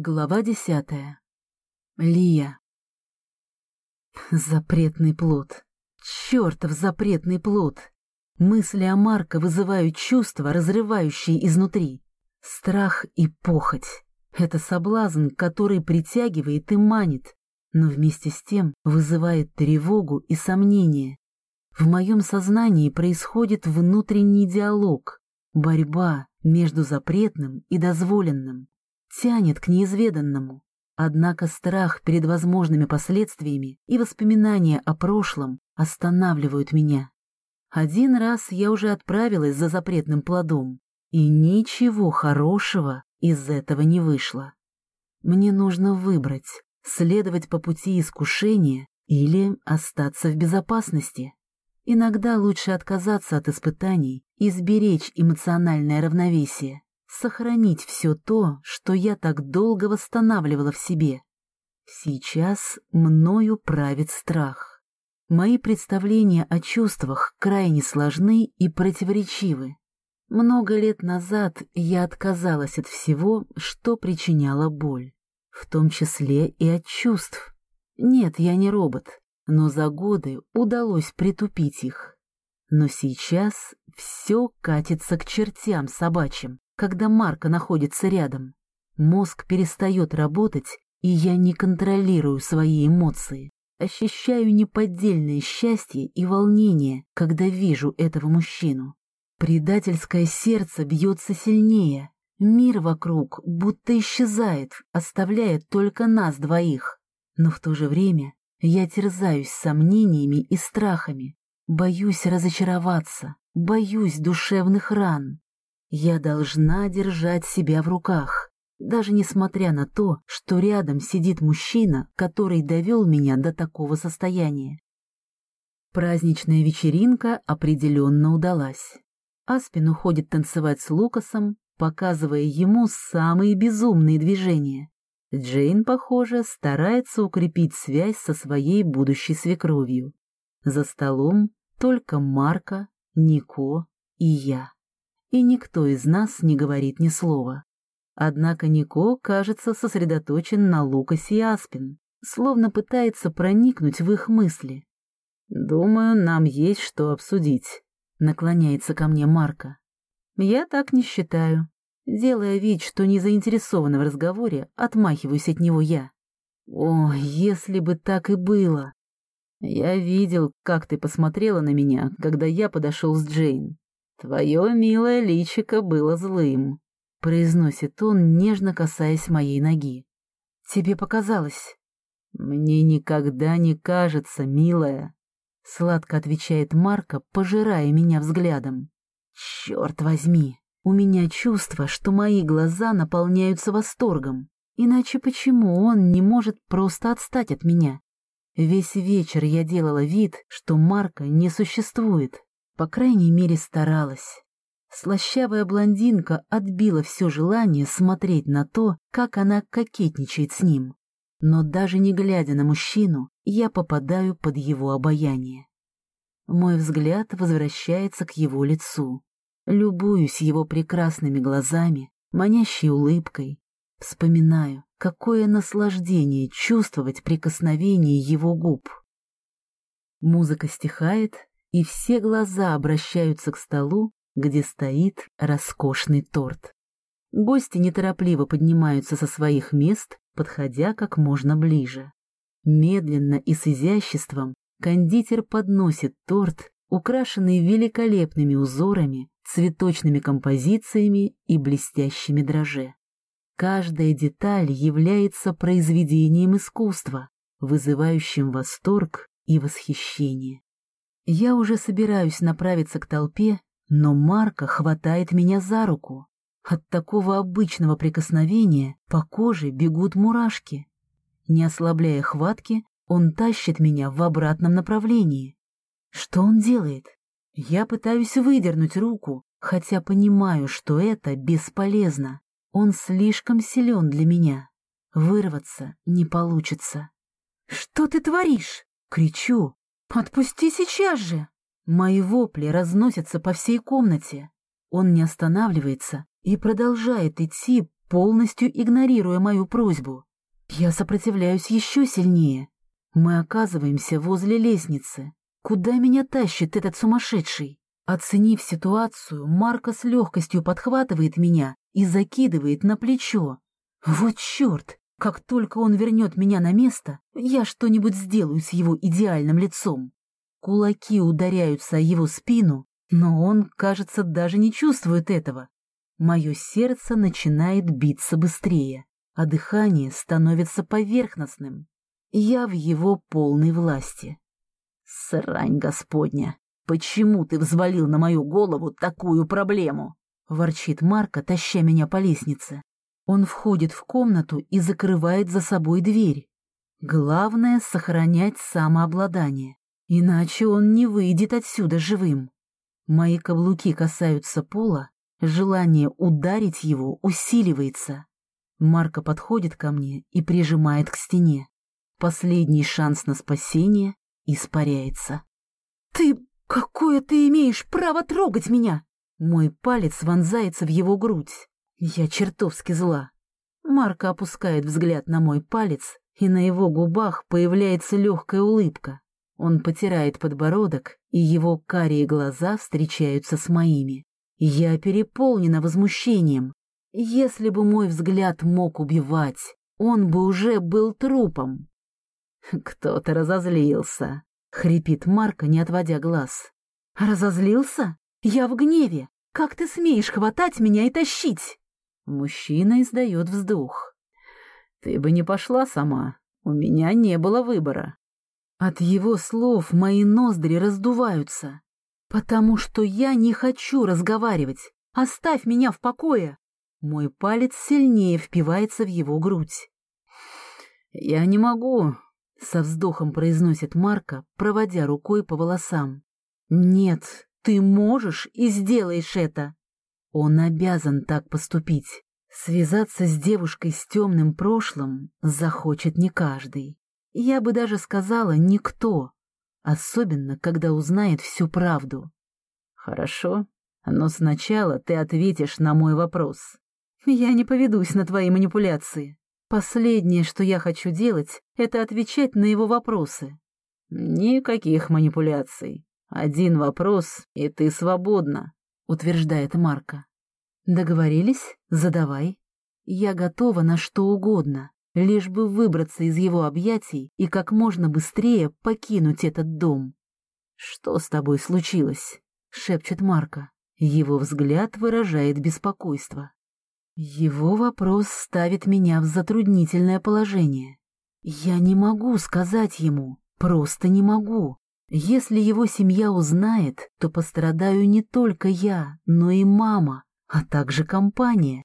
Глава десятая. Лия. Запретный плод. Чёртов запретный плод. Мысли о Марко вызывают чувства, разрывающие изнутри. Страх и похоть. Это соблазн, который притягивает и манит, но вместе с тем вызывает тревогу и сомнение. В моем сознании происходит внутренний диалог, борьба между запретным и дозволенным тянет к неизведанному. Однако страх перед возможными последствиями и воспоминания о прошлом останавливают меня. Один раз я уже отправилась за запретным плодом, и ничего хорошего из этого не вышло. Мне нужно выбрать, следовать по пути искушения или остаться в безопасности. Иногда лучше отказаться от испытаний и сберечь эмоциональное равновесие сохранить все то, что я так долго восстанавливала в себе. Сейчас мною правит страх. Мои представления о чувствах крайне сложны и противоречивы. Много лет назад я отказалась от всего, что причиняло боль, в том числе и от чувств. Нет, я не робот, но за годы удалось притупить их. Но сейчас все катится к чертям собачьим когда Марка находится рядом. Мозг перестает работать, и я не контролирую свои эмоции. Ощущаю неподдельное счастье и волнение, когда вижу этого мужчину. Предательское сердце бьется сильнее. Мир вокруг будто исчезает, оставляя только нас двоих. Но в то же время я терзаюсь сомнениями и страхами. Боюсь разочароваться, боюсь душевных ран. Я должна держать себя в руках, даже несмотря на то, что рядом сидит мужчина, который довел меня до такого состояния. Праздничная вечеринка определенно удалась. Аспин уходит танцевать с Лукасом, показывая ему самые безумные движения. Джейн, похоже, старается укрепить связь со своей будущей свекровью. За столом только Марка, Нико и я и никто из нас не говорит ни слова. Однако Нико, кажется, сосредоточен на Лукасе и Аспин, словно пытается проникнуть в их мысли. «Думаю, нам есть что обсудить», — наклоняется ко мне Марка. «Я так не считаю». Делая вид, что не заинтересована в разговоре, отмахиваюсь от него я. «О, если бы так и было!» «Я видел, как ты посмотрела на меня, когда я подошел с Джейн. «Твое милое личико было злым», — произносит он, нежно касаясь моей ноги. «Тебе показалось?» «Мне никогда не кажется, милая», — сладко отвечает Марка, пожирая меня взглядом. «Черт возьми, у меня чувство, что мои глаза наполняются восторгом. Иначе почему он не может просто отстать от меня? Весь вечер я делала вид, что Марка не существует, по крайней мере, старалась. Слащавая блондинка отбила все желание смотреть на то, как она кокетничает с ним. Но даже не глядя на мужчину, я попадаю под его обаяние. Мой взгляд возвращается к его лицу. Любуюсь его прекрасными глазами, манящей улыбкой. Вспоминаю, какое наслаждение чувствовать прикосновение его губ. Музыка стихает, и все глаза обращаются к столу, где стоит роскошный торт. Гости неторопливо поднимаются со своих мест, подходя как можно ближе. Медленно и с изяществом кондитер подносит торт, украшенный великолепными узорами, цветочными композициями и блестящими дрожжи. Каждая деталь является произведением искусства, вызывающим восторг и восхищение. Я уже собираюсь направиться к толпе, но Марка хватает меня за руку. От такого обычного прикосновения по коже бегут мурашки. Не ослабляя хватки, он тащит меня в обратном направлении. Что он делает? Я пытаюсь выдернуть руку, хотя понимаю, что это бесполезно. Он слишком силен для меня. Вырваться не получится. «Что ты творишь?» — кричу, «Отпусти сейчас же!» Мои вопли разносятся по всей комнате. Он не останавливается и продолжает идти, полностью игнорируя мою просьбу. Я сопротивляюсь еще сильнее. Мы оказываемся возле лестницы. Куда меня тащит этот сумасшедший? Оценив ситуацию, Марко с легкостью подхватывает меня и закидывает на плечо. Вот черт! Как только он вернет меня на место, я что-нибудь сделаю с его идеальным лицом. Кулаки ударяются о его спину, но он, кажется, даже не чувствует этого. Мое сердце начинает биться быстрее, а дыхание становится поверхностным. Я в его полной власти. «Срань господня! Почему ты взвалил на мою голову такую проблему?» — ворчит Марка, таща меня по лестнице. Он входит в комнату и закрывает за собой дверь. Главное — сохранять самообладание, иначе он не выйдет отсюда живым. Мои каблуки касаются пола, желание ударить его усиливается. Марка подходит ко мне и прижимает к стене. Последний шанс на спасение испаряется. «Ты... какое ты имеешь право трогать меня?» Мой палец вонзается в его грудь. Я чертовски зла. Марка опускает взгляд на мой палец, и на его губах появляется легкая улыбка. Он потирает подбородок, и его карие глаза встречаются с моими. Я переполнена возмущением. Если бы мой взгляд мог убивать, он бы уже был трупом. «Кто-то разозлился», — хрипит Марка, не отводя глаз. «Разозлился? Я в гневе. Как ты смеешь хватать меня и тащить?» Мужчина издает вздох. «Ты бы не пошла сама. У меня не было выбора. От его слов мои ноздри раздуваются, потому что я не хочу разговаривать. Оставь меня в покое. Мой палец сильнее впивается в его грудь. Я не могу, со вздохом произносит Марка, проводя рукой по волосам. Нет, ты можешь и сделаешь это. Он обязан так поступить. Связаться с девушкой с темным прошлым захочет не каждый. Я бы даже сказала «никто», особенно когда узнает всю правду. Хорошо, но сначала ты ответишь на мой вопрос. Я не поведусь на твои манипуляции. Последнее, что я хочу делать, это отвечать на его вопросы. Никаких манипуляций. Один вопрос, и ты свободна, утверждает Марка. Договорились? Задавай. Я готова на что угодно лишь бы выбраться из его объятий и как можно быстрее покинуть этот дом. «Что с тобой случилось?» — шепчет Марка. Его взгляд выражает беспокойство. Его вопрос ставит меня в затруднительное положение. Я не могу сказать ему, просто не могу. Если его семья узнает, то пострадаю не только я, но и мама, а также компания.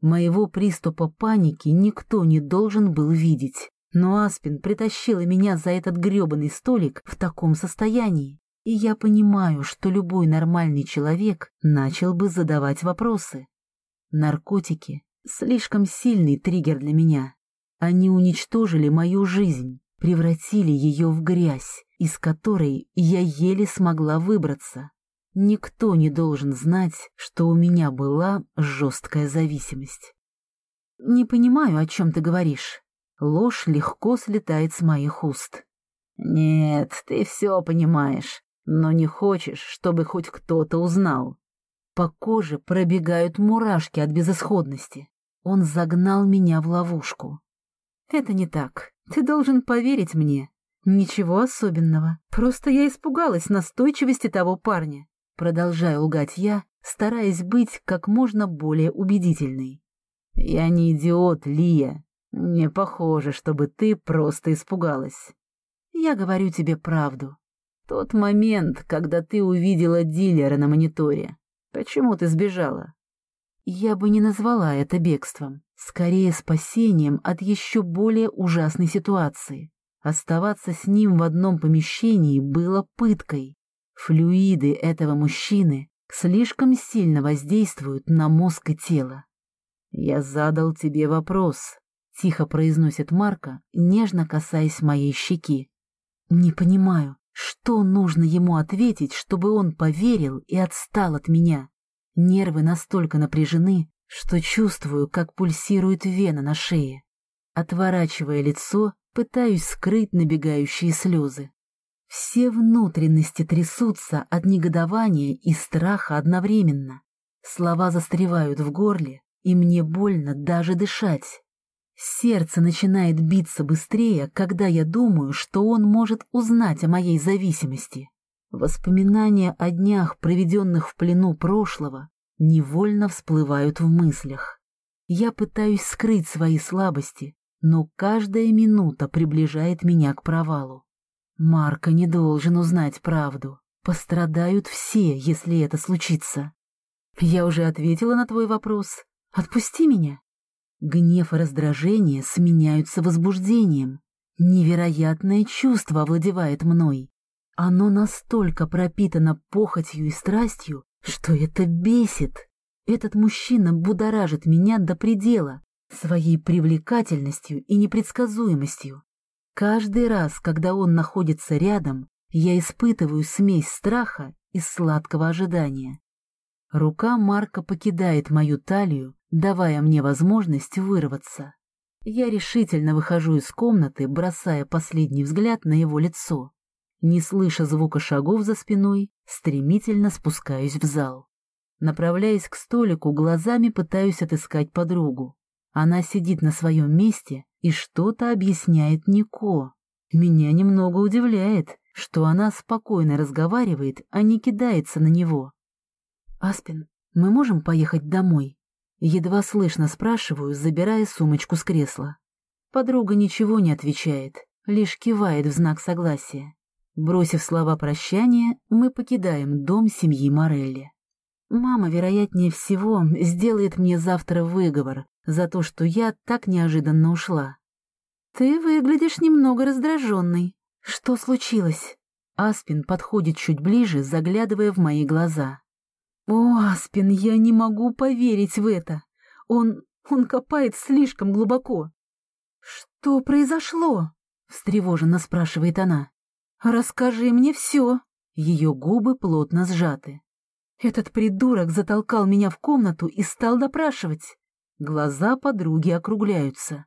Моего приступа паники никто не должен был видеть, но Аспин притащила меня за этот грёбаный столик в таком состоянии, и я понимаю, что любой нормальный человек начал бы задавать вопросы. Наркотики — слишком сильный триггер для меня. Они уничтожили мою жизнь, превратили ее в грязь, из которой я еле смогла выбраться. Никто не должен знать, что у меня была жесткая зависимость. Не понимаю, о чем ты говоришь. Ложь легко слетает с моих уст. Нет, ты все понимаешь, но не хочешь, чтобы хоть кто-то узнал. По коже пробегают мурашки от безысходности. Он загнал меня в ловушку. Это не так. Ты должен поверить мне. Ничего особенного. Просто я испугалась настойчивости того парня. Продолжаю лгать я, стараясь быть как можно более убедительной. «Я не идиот, Лия. Не похоже, чтобы ты просто испугалась. Я говорю тебе правду. Тот момент, когда ты увидела дилера на мониторе. Почему ты сбежала?» Я бы не назвала это бегством, скорее спасением от еще более ужасной ситуации. Оставаться с ним в одном помещении было пыткой. Флюиды этого мужчины слишком сильно воздействуют на мозг и тело. «Я задал тебе вопрос», — тихо произносит Марка, нежно касаясь моей щеки. «Не понимаю, что нужно ему ответить, чтобы он поверил и отстал от меня. Нервы настолько напряжены, что чувствую, как пульсирует вена на шее. Отворачивая лицо, пытаюсь скрыть набегающие слезы. Все внутренности трясутся от негодования и страха одновременно. Слова застревают в горле, и мне больно даже дышать. Сердце начинает биться быстрее, когда я думаю, что он может узнать о моей зависимости. Воспоминания о днях, проведенных в плену прошлого, невольно всплывают в мыслях. Я пытаюсь скрыть свои слабости, но каждая минута приближает меня к провалу. Марко не должен узнать правду. Пострадают все, если это случится. Я уже ответила на твой вопрос. Отпусти меня. Гнев и раздражение сменяются возбуждением. Невероятное чувство овладевает мной. Оно настолько пропитано похотью и страстью, что это бесит. Этот мужчина будоражит меня до предела своей привлекательностью и непредсказуемостью. Каждый раз, когда он находится рядом, я испытываю смесь страха и сладкого ожидания. Рука Марка покидает мою талию, давая мне возможность вырваться. Я решительно выхожу из комнаты, бросая последний взгляд на его лицо. Не слыша звука шагов за спиной, стремительно спускаюсь в зал. Направляясь к столику, глазами пытаюсь отыскать подругу. Она сидит на своем месте и что-то объясняет Нико. Меня немного удивляет, что она спокойно разговаривает, а не кидается на него. «Аспин, мы можем поехать домой?» Едва слышно спрашиваю, забирая сумочку с кресла. Подруга ничего не отвечает, лишь кивает в знак согласия. Бросив слова прощания, мы покидаем дом семьи Морелли. Мама, вероятнее всего, сделает мне завтра выговор за то, что я так неожиданно ушла. «Ты выглядишь немного раздраженной. Что случилось?» Аспин подходит чуть ближе, заглядывая в мои глаза. «О, Аспин, я не могу поверить в это. Он... он копает слишком глубоко». «Что произошло?» — встревоженно спрашивает она. «Расскажи мне все». Ее губы плотно сжаты. Этот придурок затолкал меня в комнату и стал допрашивать. Глаза подруги округляются.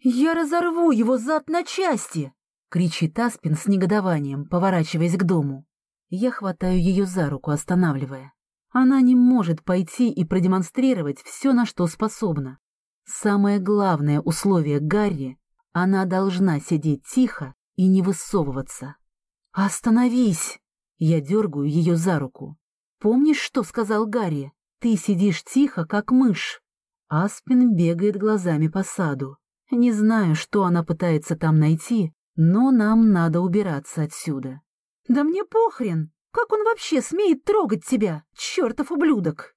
«Я разорву его зад на части!» — кричит Аспин с негодованием, поворачиваясь к дому. Я хватаю ее за руку, останавливая. Она не может пойти и продемонстрировать все, на что способна. Самое главное условие Гарри — она должна сидеть тихо и не высовываться. «Остановись!» Я дергаю ее за руку. «Помнишь, что сказал Гарри? Ты сидишь тихо, как мышь». Аспин бегает глазами по саду. Не знаю, что она пытается там найти, но нам надо убираться отсюда. «Да мне похрен! Как он вообще смеет трогать тебя, чертов ублюдок?»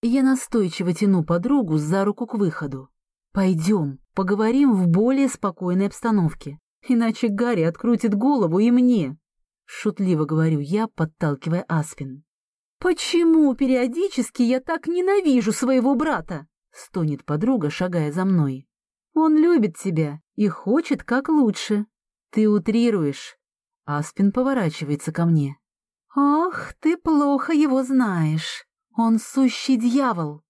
Я настойчиво тяну подругу за руку к выходу. «Пойдем, поговорим в более спокойной обстановке, иначе Гарри открутит голову и мне», — шутливо говорю я, подталкивая Аспин. «Почему периодически я так ненавижу своего брата?» — стонет подруга, шагая за мной. «Он любит тебя и хочет как лучше. Ты утрируешь». Аспин поворачивается ко мне. «Ах, ты плохо его знаешь. Он сущий дьявол».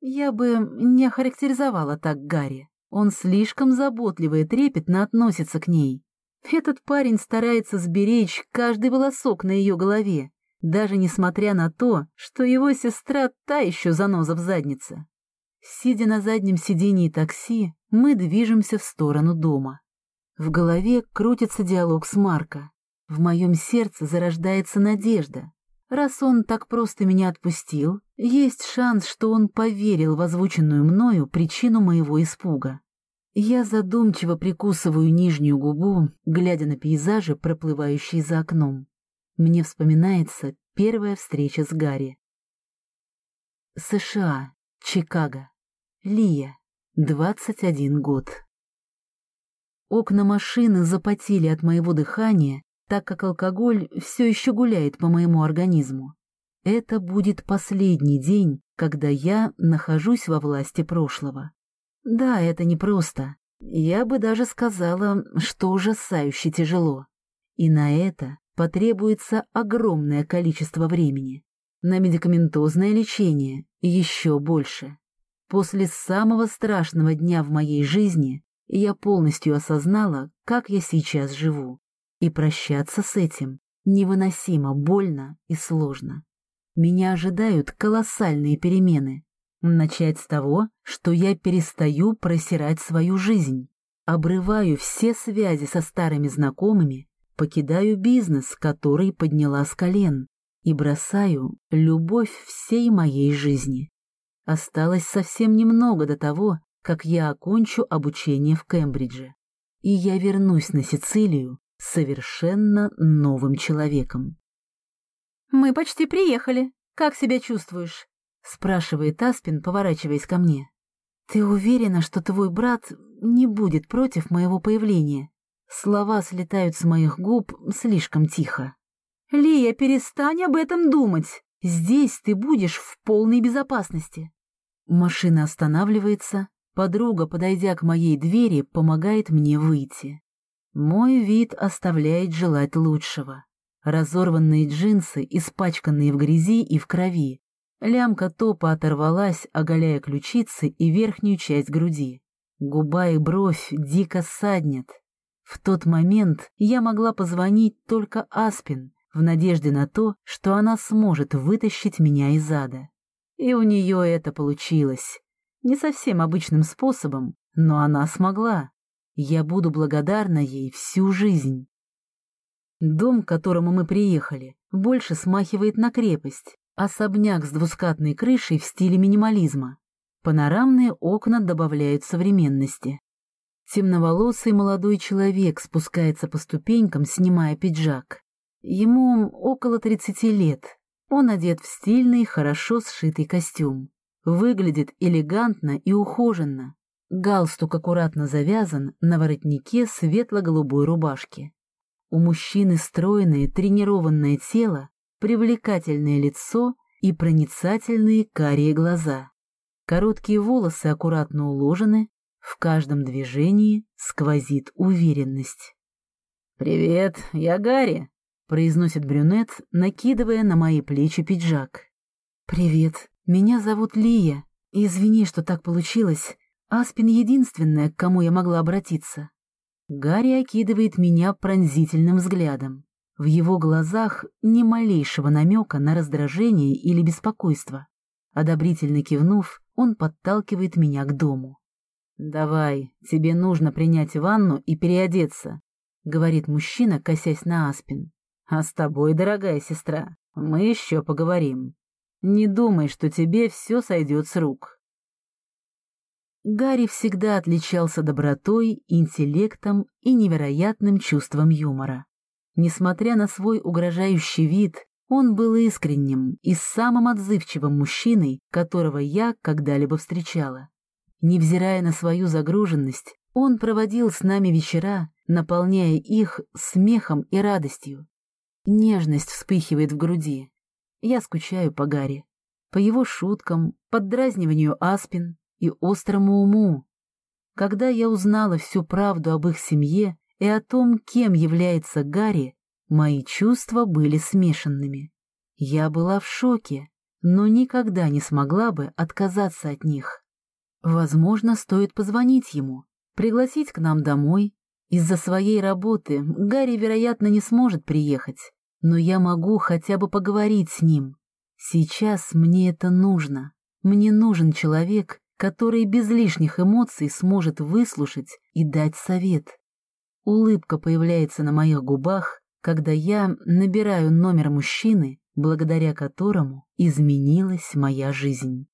Я бы не охарактеризовала так Гарри. Он слишком заботливо и трепетно относится к ней. Этот парень старается сберечь каждый волосок на ее голове, даже несмотря на то, что его сестра та еще заноза в заднице. Сидя на заднем сидении такси, мы движемся в сторону дома. В голове крутится диалог с Марко. В моем сердце зарождается надежда. Раз он так просто меня отпустил, есть шанс, что он поверил в озвученную мною причину моего испуга. Я задумчиво прикусываю нижнюю губу, глядя на пейзажи, проплывающие за окном. Мне вспоминается первая встреча с Гарри. США, Чикаго. Лия, 21 год. Окна машины запотели от моего дыхания, так как алкоголь все еще гуляет по моему организму. Это будет последний день, когда я нахожусь во власти прошлого. Да, это непросто. Я бы даже сказала, что ужасающе тяжело. И на это потребуется огромное количество времени. На медикаментозное лечение еще больше. После самого страшного дня в моей жизни я полностью осознала, как я сейчас живу, и прощаться с этим невыносимо больно и сложно. Меня ожидают колоссальные перемены. Начать с того, что я перестаю просирать свою жизнь, обрываю все связи со старыми знакомыми, покидаю бизнес, который подняла с колен, и бросаю любовь всей моей жизни. Осталось совсем немного до того, как я окончу обучение в Кембридже, и я вернусь на Сицилию совершенно новым человеком. «Мы почти приехали. Как себя чувствуешь?» — спрашивает Аспин, поворачиваясь ко мне. «Ты уверена, что твой брат не будет против моего появления?» Слова слетают с моих губ слишком тихо. «Лия, перестань об этом думать. Здесь ты будешь в полной безопасности». Машина останавливается. Подруга, подойдя к моей двери, помогает мне выйти. Мой вид оставляет желать лучшего. Разорванные джинсы, испачканные в грязи и в крови. Лямка топа оторвалась, оголяя ключицы и верхнюю часть груди. Губа и бровь дико саднят. В тот момент я могла позвонить только Аспин, в надежде на то, что она сможет вытащить меня из ада. И у нее это получилось. Не совсем обычным способом, но она смогла. Я буду благодарна ей всю жизнь. Дом, к которому мы приехали, больше смахивает на крепость. Особняк с двускатной крышей в стиле минимализма. Панорамные окна добавляют современности. Темноволосый молодой человек спускается по ступенькам, снимая пиджак. Ему около 30 лет. Он одет в стильный, хорошо сшитый костюм. Выглядит элегантно и ухоженно. Галстук аккуратно завязан на воротнике светло-голубой рубашки. У мужчины стройное, тренированное тело, привлекательное лицо и проницательные карие глаза. Короткие волосы аккуратно уложены, в каждом движении сквозит уверенность. «Привет, я Гарри», — произносит брюнет, накидывая на мои плечи пиджак. «Привет, меня зовут Лия. Извини, что так получилось. Аспин единственная, к кому я могла обратиться». Гарри окидывает меня пронзительным взглядом. В его глазах ни малейшего намека на раздражение или беспокойство. Одобрительно кивнув, он подталкивает меня к дому. «Давай, тебе нужно принять ванну и переодеться», — говорит мужчина, косясь на Аспин. А с тобой, дорогая сестра, мы еще поговорим. Не думай, что тебе все сойдет с рук. Гарри всегда отличался добротой, интеллектом и невероятным чувством юмора. Несмотря на свой угрожающий вид, он был искренним и самым отзывчивым мужчиной, которого я когда-либо встречала. Невзирая на свою загруженность, он проводил с нами вечера, наполняя их смехом и радостью. Нежность вспыхивает в груди. Я скучаю по Гарри, по его шуткам, поддразниванию Аспин и острому уму. Когда я узнала всю правду об их семье и о том, кем является Гарри, мои чувства были смешанными. Я была в шоке, но никогда не смогла бы отказаться от них. Возможно, стоит позвонить ему, пригласить к нам домой. Из-за своей работы Гарри, вероятно, не сможет приехать, но я могу хотя бы поговорить с ним. Сейчас мне это нужно. Мне нужен человек, который без лишних эмоций сможет выслушать и дать совет. Улыбка появляется на моих губах, когда я набираю номер мужчины, благодаря которому изменилась моя жизнь.